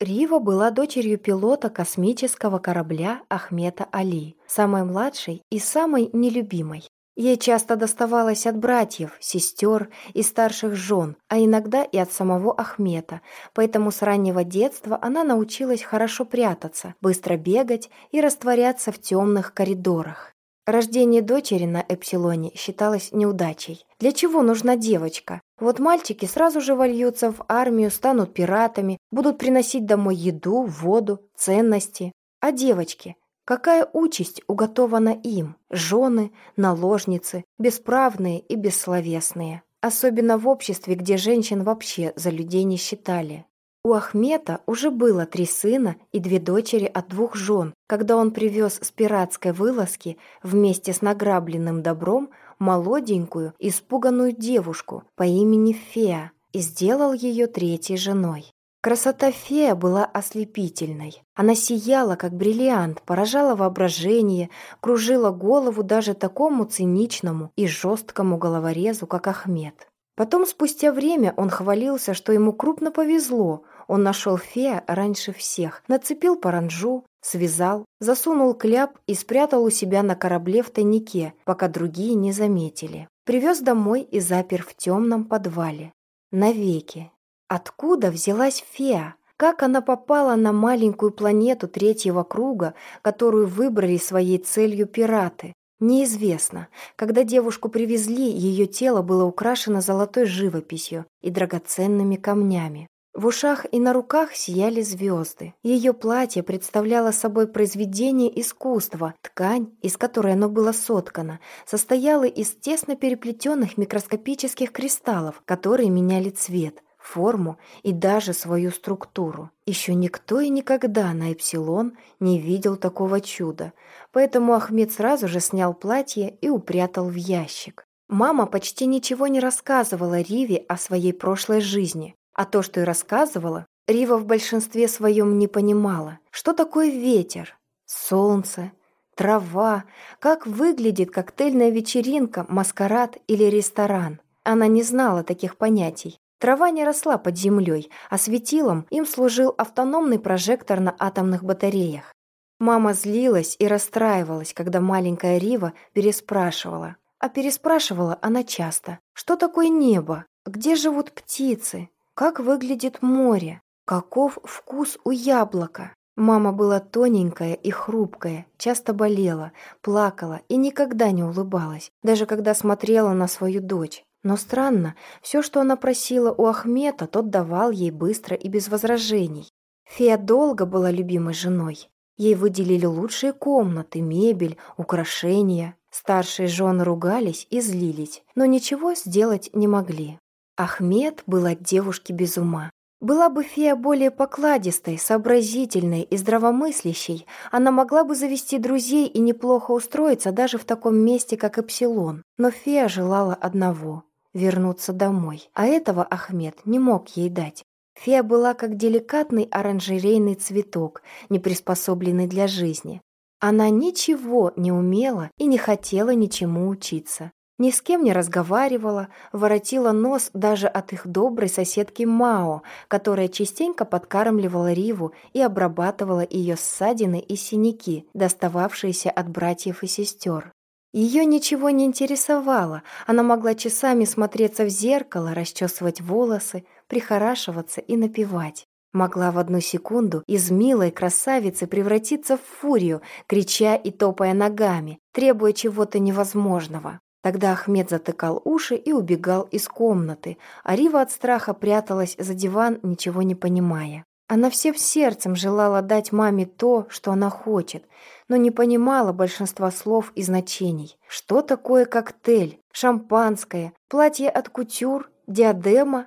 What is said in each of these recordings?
Рива была дочерью пилота космического корабля Ахмета Али, самой младшей и самой нелюбимой. Ей часто доставалось от братьев, сестер и старших жен, а иногда и от самого Ахмета, поэтому с раннего детства она научилась хорошо прятаться, быстро бегать и растворяться в темных коридорах. Рождение дочери на Эпсилоне считалось неудачей. Для чего нужна девочка? Вот мальчики сразу же вольются в армию, станут пиратами, будут приносить домой еду, воду, ценности. А девочки? Какая участь уготована им? Жены, наложницы, бесправные и бессловесные. Особенно в обществе, где женщин вообще за людей не считали. У Ахмета уже было три сына и две дочери от двух жен, когда он привез с пиратской вылазки вместе с награбленным добром молоденькую, испуганную девушку по имени Феа и сделал ее третьей женой. Красота фея была ослепительной. Она сияла, как бриллиант, поражала воображение, кружила голову даже такому циничному и жесткому головорезу, как Ахмед. Потом, спустя время, он хвалился, что ему крупно повезло, он нашел фея раньше всех, нацепил паранжу, связал, засунул кляп и спрятал у себя на корабле в тайнике, пока другие не заметили. Привез домой и запер в темном подвале. Навеки. Откуда взялась фея? Как она попала на маленькую планету третьего круга, которую выбрали своей целью пираты? Неизвестно. Когда девушку привезли, ее тело было украшено золотой живописью и драгоценными камнями. В ушах и на руках сияли звезды. Ее платье представляло собой произведение искусства. Ткань, из которой оно было соткано, состояла из тесно переплетенных микроскопических кристаллов, которые меняли цвет, форму и даже свою структуру. Еще никто и никогда на Эпсилон не видел такого чуда, поэтому Ахмед сразу же снял платье и упрятал в ящик. Мама почти ничего не рассказывала Риве о своей прошлой жизни, а то, что и рассказывала, Рива в большинстве своем не понимала. Что такое ветер, солнце, трава, как выглядит коктейльная вечеринка, маскарад или ресторан. Она не знала таких понятий. Трава не росла под землей, а светилом им служил автономный прожектор на атомных батареях. Мама злилась и расстраивалась, когда маленькая Рива переспрашивала. А переспрашивала она часто. Что такое небо? Где живут птицы? Как выглядит море? Каков вкус у яблока? Мама была тоненькая и хрупкая, часто болела, плакала и никогда не улыбалась, даже когда смотрела на свою дочь. Но странно, все, что она просила у Ахмета, тот давал ей быстро и без возражений. Фея долго была любимой женой. Ей выделили лучшие комнаты, мебель, украшения. Старшие жены ругались и злились, но ничего сделать не могли. Ахмед был от девушки без ума. Была бы фея более покладистой, сообразительной и здравомыслящей, она могла бы завести друзей и неплохо устроиться даже в таком месте, как Эпсилон. Но фея желала одного — вернуться домой, а этого Ахмед не мог ей дать. Фея была как деликатный оранжерейный цветок, не приспособленный для жизни. Она ничего не умела и не хотела ничему учиться. Ни с кем не разговаривала, воротила нос даже от их доброй соседки Мао, которая частенько подкармливала Риву и обрабатывала ее ссадины и синяки, достававшиеся от братьев и сестер. Ее ничего не интересовало, она могла часами смотреться в зеркало, расчесывать волосы, прихорашиваться и напевать. Могла в одну секунду из милой красавицы превратиться в фурию, крича и топая ногами, требуя чего-то невозможного. Тогда Ахмед затыкал уши и убегал из комнаты, а Рива от страха пряталась за диван, ничего не понимая. Она всем сердцем желала дать маме то, что она хочет, но не понимала большинства слов и значений. Что такое коктейль, шампанское, платье от кутюр, диадема?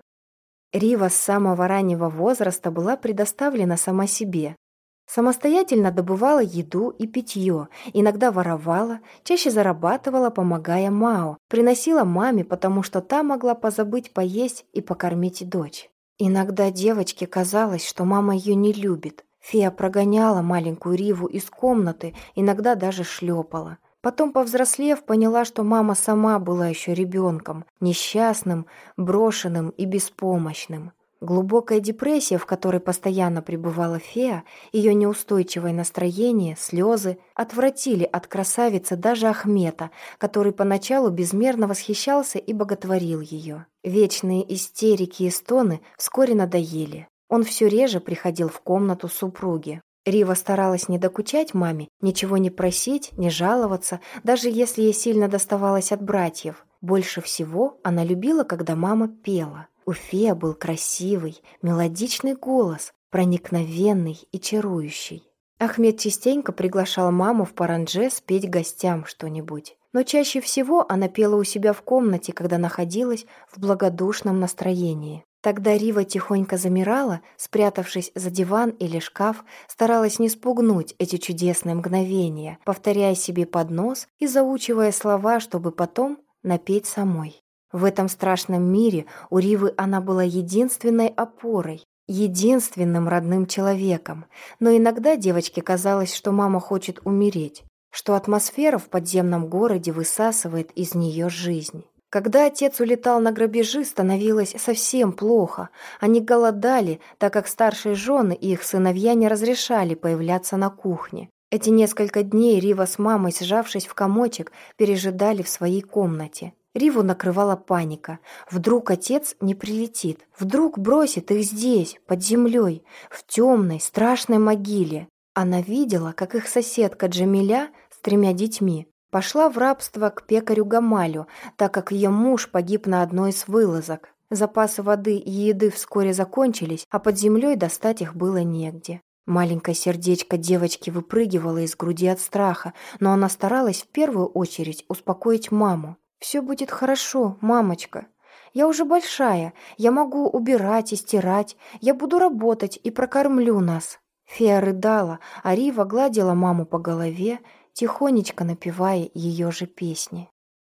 Рива с самого раннего возраста была предоставлена сама себе, Самостоятельно добывала еду и питье, иногда воровала, чаще зарабатывала, помогая Мао, приносила маме, потому что та могла позабыть поесть и покормить дочь. Иногда девочке казалось, что мама ее не любит. Фея прогоняла маленькую Риву из комнаты, иногда даже шлепала. Потом, повзрослев, поняла, что мама сама была еще ребенком, несчастным, брошенным и беспомощным. Глубокая депрессия, в которой постоянно пребывала фея, ее неустойчивое настроение, слезы отвратили от красавицы даже Ахмета, который поначалу безмерно восхищался и боготворил ее. Вечные истерики и стоны вскоре надоели. Он все реже приходил в комнату супруги. Рива старалась не докучать маме, ничего не просить, не жаловаться, даже если ей сильно доставалось от братьев. Больше всего она любила, когда мама пела. У Фея был красивый, мелодичный голос, проникновенный и чарующий. Ахмед частенько приглашал маму в паранже спеть гостям что-нибудь. Но чаще всего она пела у себя в комнате, когда находилась в благодушном настроении. Тогда Рива тихонько замирала, спрятавшись за диван или шкаф, старалась не спугнуть эти чудесные мгновения, повторяя себе под нос и заучивая слова, чтобы потом напеть самой. В этом страшном мире у Ривы она была единственной опорой, единственным родным человеком, но иногда девочке казалось, что мама хочет умереть, что атмосфера в подземном городе высасывает из нее жизнь. Когда отец улетал на грабежи, становилось совсем плохо. Они голодали, так как старшие жены и их сыновья не разрешали появляться на кухне. Эти несколько дней Рива с мамой, сжавшись в комочек, пережидали в своей комнате. Риву накрывала паника. Вдруг отец не прилетит. Вдруг бросит их здесь, под землей, в темной, страшной могиле. Она видела, как их соседка Джамиля с тремя детьми пошла в рабство к пекарю Гамалю, так как ее муж погиб на одной из вылазок. Запасы воды и еды вскоре закончились, а под землей достать их было негде. Маленькое сердечко девочки выпрыгивало из груди от страха, но она старалась в первую очередь успокоить маму. «Все будет хорошо, мамочка. Я уже большая, я могу убирать и стирать, я буду работать и прокормлю нас». Фея рыдала, а Рива гладила маму по голове, тихонечко напевая ее же песни.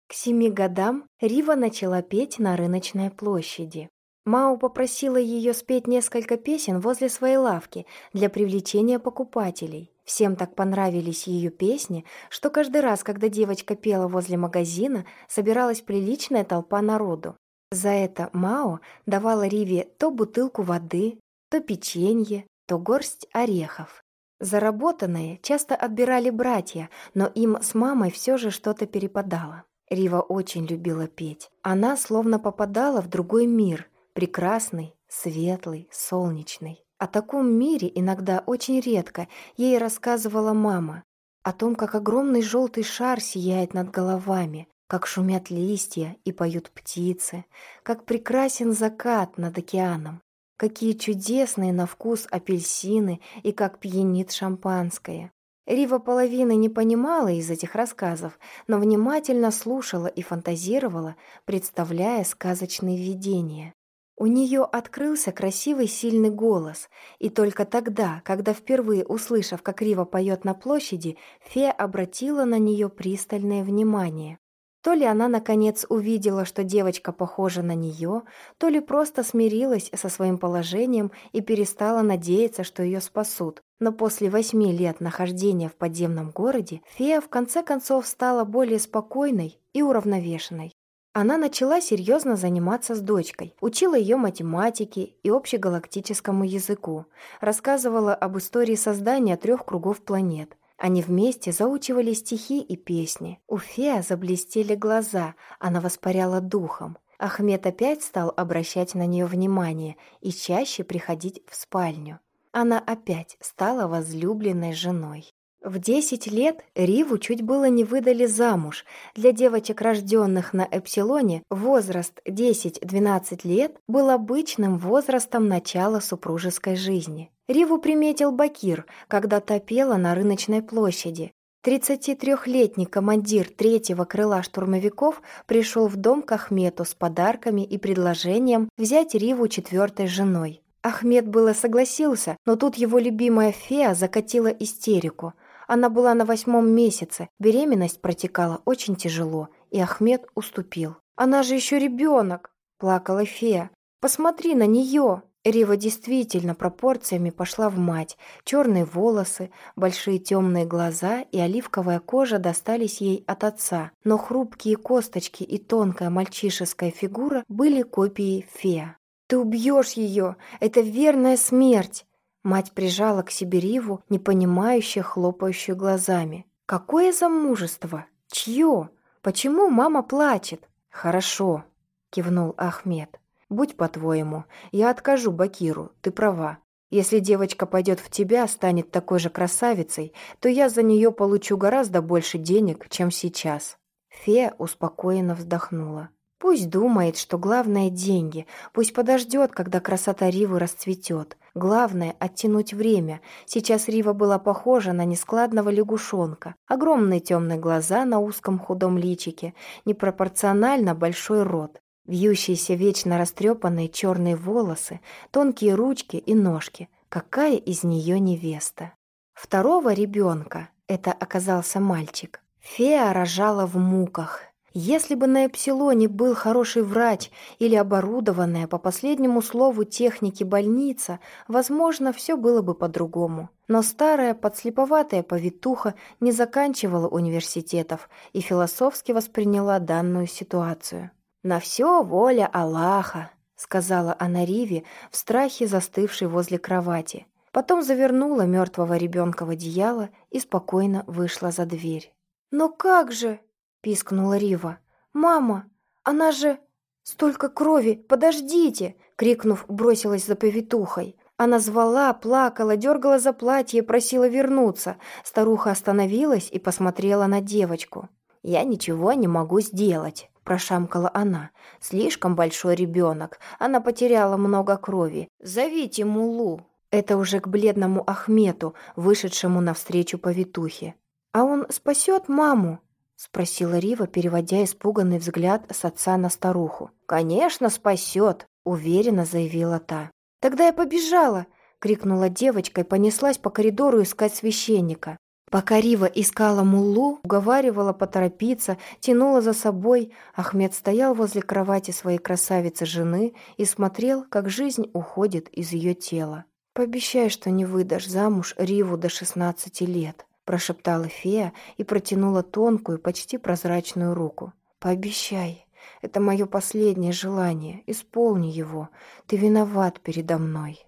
К семи годам Рива начала петь на рыночной площади. Мау попросила ее спеть несколько песен возле своей лавки для привлечения покупателей. Всем так понравились ее песни, что каждый раз, когда девочка пела возле магазина, собиралась приличная толпа народу. За это Мао давала Риве то бутылку воды, то печенье, то горсть орехов. Заработанное часто отбирали братья, но им с мамой все же что-то перепадало. Рива очень любила петь. Она словно попадала в другой мир, прекрасный, светлый, солнечный. О таком мире иногда очень редко ей рассказывала мама. О том, как огромный желтый шар сияет над головами, как шумят листья и поют птицы, как прекрасен закат над океаном, какие чудесные на вкус апельсины и как пьянит шампанское. Рива половины не понимала из этих рассказов, но внимательно слушала и фантазировала, представляя сказочные видения. У нее открылся красивый сильный голос, и только тогда, когда впервые услышав, как Рива поет на площади, фея обратила на нее пристальное внимание. То ли она, наконец, увидела, что девочка похожа на нее, то ли просто смирилась со своим положением и перестала надеяться, что ее спасут. Но после восьми лет нахождения в подземном городе фея в конце концов стала более спокойной и уравновешенной. Она начала серьезно заниматься с дочкой, учила ее математике и общегалактическому языку, рассказывала об истории создания трех кругов планет. Они вместе заучивали стихи и песни. У Фея заблестели глаза, она воспаряла духом. Ахмед опять стал обращать на нее внимание и чаще приходить в спальню. Она опять стала возлюбленной женой. В 10 лет Риву чуть было не выдали замуж. Для девочек, рожденных на Эпсилоне, возраст 10-12 лет был обычным возрастом начала супружеской жизни. Риву приметил Бакир, когда топела на рыночной площади. 33-летний командир третьего крыла штурмовиков пришел в дом к Ахмету с подарками и предложением взять Риву четвертой женой. Ахмед было согласился, но тут его любимая фея закатила истерику – она была на восьмом месяце, беременность протекала очень тяжело, и Ахмед уступил. «Она же еще ребенок!» – плакала фея. «Посмотри на нее!» Рива действительно пропорциями пошла в мать. Черные волосы, большие темные глаза и оливковая кожа достались ей от отца, но хрупкие косточки и тонкая мальчишеская фигура были копией фея. Ты убьешь ее! Это верная смерть!» Мать прижала к себе Риву, непонимающе хлопающую глазами. «Какое замужество? Чье? Почему мама плачет?» «Хорошо», — кивнул Ахмед. «Будь по-твоему, я откажу Бакиру, ты права. Если девочка пойдет в тебя, станет такой же красавицей, то я за нее получу гораздо больше денег, чем сейчас». Фея успокоенно вздохнула. Пусть думает, что главное – деньги. Пусть подождет, когда красота Ривы расцветет. Главное – оттянуть время. Сейчас Рива была похожа на нескладного лягушонка. Огромные темные глаза на узком худом личике, непропорционально большой рот. Вьющиеся вечно растрепанные черные волосы, тонкие ручки и ножки. Какая из нее невеста? Второго ребенка, это оказался мальчик, фея рожала в муках – если бы на Эпсилоне был хороший врач или оборудованная по последнему слову техники больница, возможно, все было бы по-другому. Но старая подслеповатая повитуха не заканчивала университетов и философски восприняла данную ситуацию. «На все воля Аллаха», — сказала она Риве, в страхе застывшей возле кровати. Потом завернула мертвого ребенка в одеяло и спокойно вышла за дверь. «Но как же?» Пискнула Рива. «Мама, она же...» «Столько крови! Подождите!» Крикнув, бросилась за повитухой. Она звала, плакала, дергала за платье, просила вернуться. Старуха остановилась и посмотрела на девочку. «Я ничего не могу сделать», – прошамкала она. «Слишком большой ребенок. Она потеряла много крови. Зовите Мулу». Это уже к бледному Ахмету, вышедшему навстречу повитухе. «А он спасет маму?» — спросила Рива, переводя испуганный взгляд с отца на старуху. «Конечно, спасет!» — уверенно заявила та. «Тогда я побежала!» — крикнула девочка и понеслась по коридору искать священника. Пока Рива искала муллу, уговаривала поторопиться, тянула за собой, Ахмед стоял возле кровати своей красавицы-жены и смотрел, как жизнь уходит из ее тела. «Пообещай, что не выдашь замуж Риву до шестнадцати лет», прошептала фея и протянула тонкую, почти прозрачную руку. «Пообещай, это мое последнее желание, исполни его, ты виноват передо мной».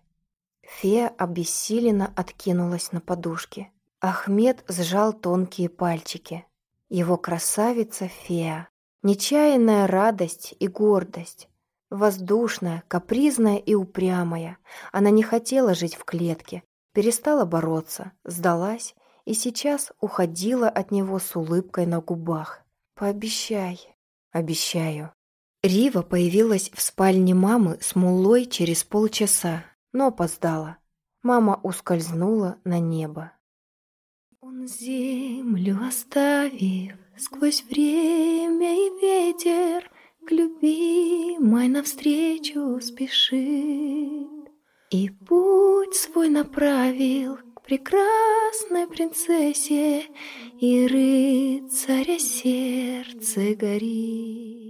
Фея обессиленно откинулась на подушке. Ахмед сжал тонкие пальчики. Его красавица фея. Нечаянная радость и гордость. Воздушная, капризная и упрямая. Она не хотела жить в клетке, перестала бороться, сдалась и сейчас уходила от него с улыбкой на губах. «Пообещай». «Обещаю». Рива появилась в спальне мамы с мулой через полчаса, но опоздала. Мама ускользнула на небо. Он землю оставив, сквозь время и ветер, К любимой навстречу спешит. И путь свой направил прекрасной принцессе и рыцаря сердце горит.